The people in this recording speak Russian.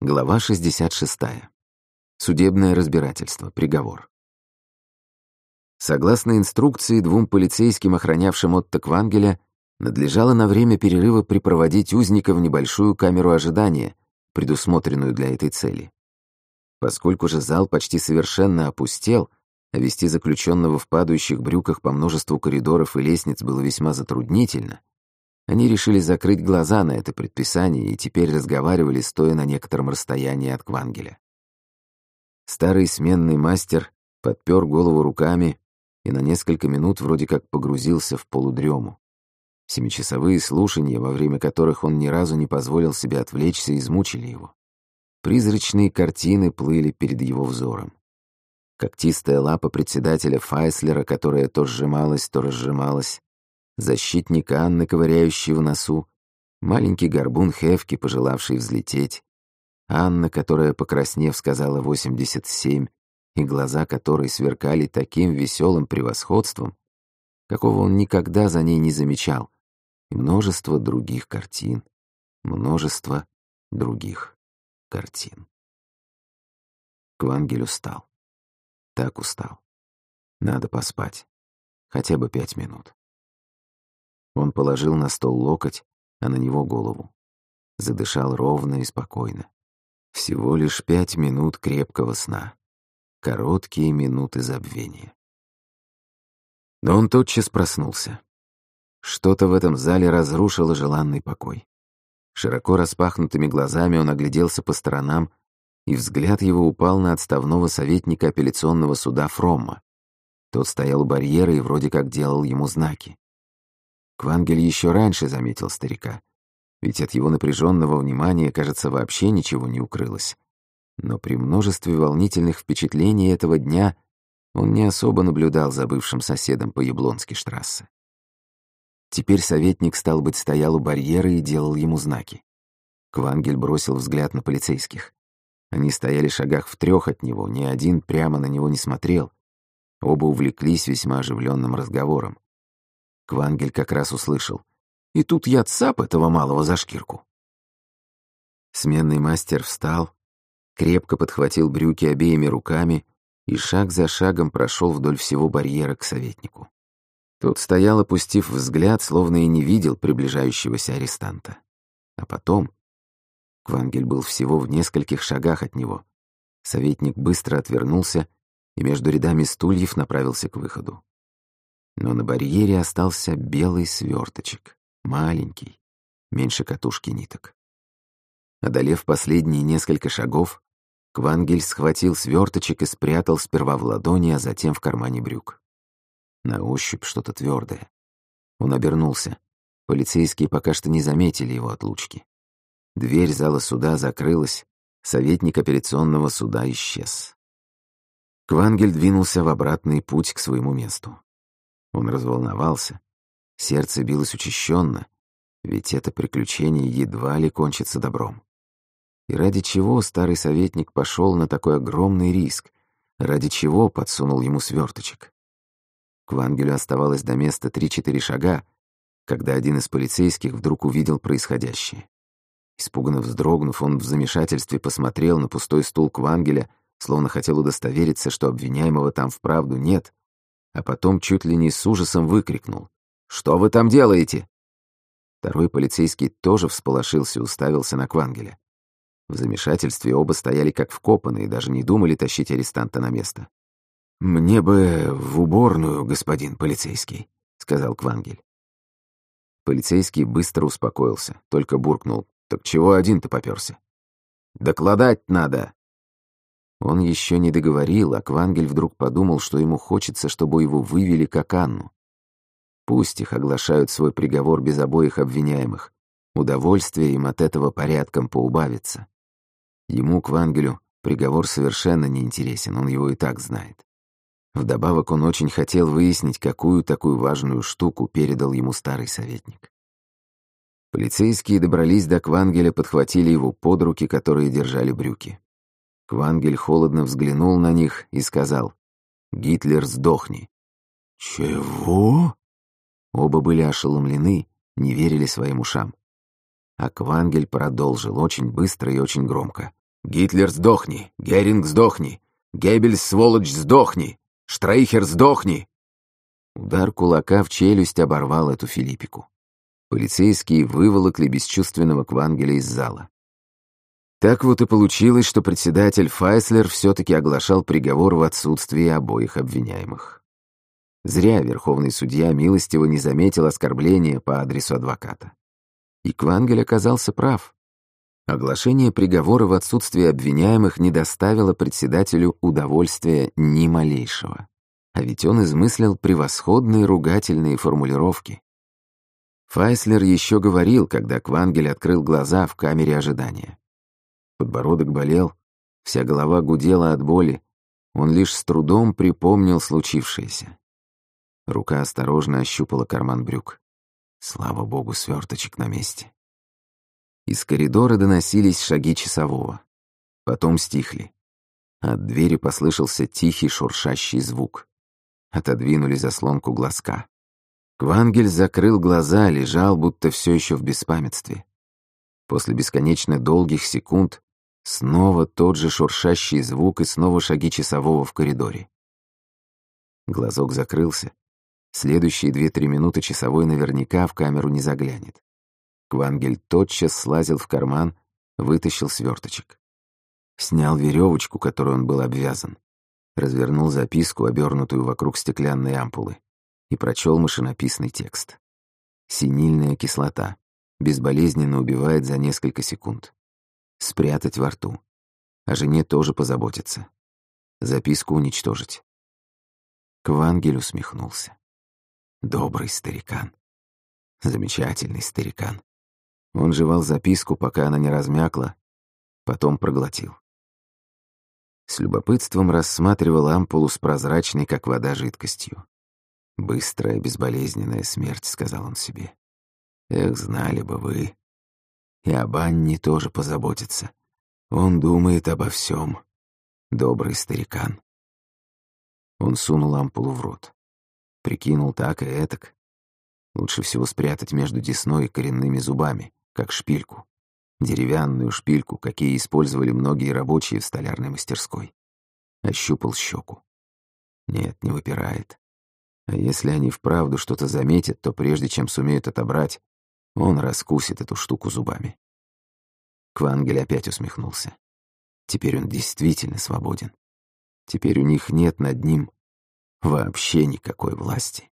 Глава 66. Судебное разбирательство. Приговор. Согласно инструкции, двум полицейским, охранявшим Отто Квангеля, надлежало на время перерыва припроводить узника в небольшую камеру ожидания, предусмотренную для этой цели. Поскольку же зал почти совершенно опустел, а вести заключенного в падающих брюках по множеству коридоров и лестниц было весьма затруднительно, они решили закрыть глаза на это предписание и теперь разговаривали, стоя на некотором расстоянии от Квангеля. Старый сменный мастер подпер голову руками и на несколько минут вроде как погрузился в полудрему. Семичасовые слушания, во время которых он ни разу не позволил себе отвлечься, измучили его. Призрачные картины плыли перед его взором. Когтистая лапа председателя Файслера, которая то сжималась, то разжималась, защитник Анны, ковыряющий в носу, маленький горбун Хевки, пожелавший взлететь, Анна, которая, покраснев, сказала 87, и глаза которой сверкали таким веселым превосходством, какого он никогда за ней не замечал, и множество других картин, множество других картин. Квангель устал. Так устал. Надо поспать. Хотя бы пять минут. Он положил на стол локоть, а на него голову. Задышал ровно и спокойно. Всего лишь пять минут крепкого сна. Короткие минуты забвения. Но он тотчас проснулся. Что-то в этом зале разрушило желанный покой. Широко распахнутыми глазами он огляделся по сторонам, и взгляд его упал на отставного советника апелляционного суда Фромма. Тот стоял у барьера и вроде как делал ему знаки. Квангель еще раньше заметил старика, ведь от его напряженного внимания, кажется, вообще ничего не укрылось. Но при множестве волнительных впечатлений этого дня он не особо наблюдал за бывшим соседом по Яблонской штрассе. Теперь советник, стал быть, стоял у барьера и делал ему знаки. Квангель бросил взгляд на полицейских. Они стояли шагах в трех от него, ни один прямо на него не смотрел. Оба увлеклись весьма оживленным разговором. Квангель как раз услышал. И тут я цап этого малого за шкирку. Сменный мастер встал, крепко подхватил брюки обеими руками и шаг за шагом прошел вдоль всего барьера к советнику. Тот стоял, опустив взгляд, словно и не видел приближающегося арестанта. А потом... Квангель был всего в нескольких шагах от него. Советник быстро отвернулся и между рядами стульев направился к выходу но на барьере остался белый сверточек, маленький, меньше катушки ниток. Одолев последние несколько шагов, Квангель схватил сверточек и спрятал сперва в ладони, а затем в кармане брюк. На ощупь что-то твердое. Он обернулся. Полицейские пока что не заметили его отлучки. Дверь зала суда закрылась, советник апелляционного суда исчез. Квангель двинулся в обратный путь к своему месту. Он разволновался. Сердце билось учащенно, ведь это приключение едва ли кончится добром. И ради чего старый советник пошел на такой огромный риск? Ради чего подсунул ему сверточек? К Вангелю оставалось до места три-четыре шага, когда один из полицейских вдруг увидел происходящее. Испуганно вздрогнув, он в замешательстве посмотрел на пустой стул Квангеля, словно хотел удостовериться, что обвиняемого там вправду нет, а потом чуть ли не с ужасом выкрикнул. «Что вы там делаете?» Второй полицейский тоже всполошился и уставился на Квангеля. В замешательстве оба стояли как вкопанные даже не думали тащить арестанта на место. «Мне бы в уборную, господин полицейский», — сказал Квангель. Полицейский быстро успокоился, только буркнул. «Так чего один-то попёрся?» «Докладать надо!» Он еще не договорил, а Квангель вдруг подумал, что ему хочется, чтобы его вывели как Анну. Пусть их оглашают свой приговор без обоих обвиняемых. Удовольствие им от этого порядком поубавится. Ему, Квангелю, приговор совершенно не интересен, он его и так знает. Вдобавок он очень хотел выяснить, какую такую важную штуку передал ему старый советник. Полицейские добрались до Квангеля, подхватили его под руки, которые держали брюки. Квангель холодно взглянул на них и сказал «Гитлер, сдохни». «Чего?» Оба были ошеломлены, не верили своим ушам. А Квангель продолжил очень быстро и очень громко. Гитлер, сдохни! Геринг, сдохни! Геббельс, сволочь, сдохни! Штрейхер, сдохни!» Удар кулака в челюсть оборвал эту Филиппику. Полицейские выволокли бесчувственного Квангеля из зала. Так вот и получилось, что председатель Файслер все-таки оглашал приговор в отсутствии обоих обвиняемых. Зря верховный судья милостиво не заметил оскорбления по адресу адвоката. И Квангель оказался прав. Оглашение приговора в отсутствии обвиняемых не доставило председателю удовольствия ни малейшего. А ведь он измыслил превосходные ругательные формулировки. Файслер еще говорил, когда Квангель открыл глаза в камере ожидания. Подбородок болел, вся голова гудела от боли, он лишь с трудом припомнил случившееся. Рука осторожно ощупала карман брюк. Слава богу, сверточек на месте. Из коридора доносились шаги часового. Потом стихли. От двери послышался тихий шуршащий звук. Отодвинули заслонку глазка. Квангель закрыл глаза, лежал, будто все еще в беспамятстве. После бесконечно долгих секунд снова тот же шуршащий звук и снова шаги часового в коридоре. Глазок закрылся, Следующие две-три минуты часовой наверняка в камеру не заглянет. Квангель тотчас слазил в карман, вытащил сверточек. Снял веревочку, которой он был обвязан. Развернул записку, обернутую вокруг стеклянной ампулы, и прочел машинописный текст. Синильная кислота. Безболезненно убивает за несколько секунд. Спрятать во рту. О жене тоже позаботиться. Записку уничтожить. Квангель усмехнулся. Добрый старикан. Замечательный старикан. Он жевал записку, пока она не размякла, потом проглотил. С любопытством рассматривал ампулу с прозрачной, как вода, жидкостью. «Быстрая, безболезненная смерть», — сказал он себе. «Эх, знали бы вы. И об Анне тоже позаботится. Он думает обо всем. Добрый старикан». Он сунул ампулу в рот. Прикинул так и этак. Лучше всего спрятать между десной и коренными зубами, как шпильку. Деревянную шпильку, какие использовали многие рабочие в столярной мастерской. Ощупал щеку. Нет, не выпирает. А если они вправду что-то заметят, то прежде чем сумеют отобрать, он раскусит эту штуку зубами. Квангель опять усмехнулся. Теперь он действительно свободен. Теперь у них нет над ним вообще никакой власти.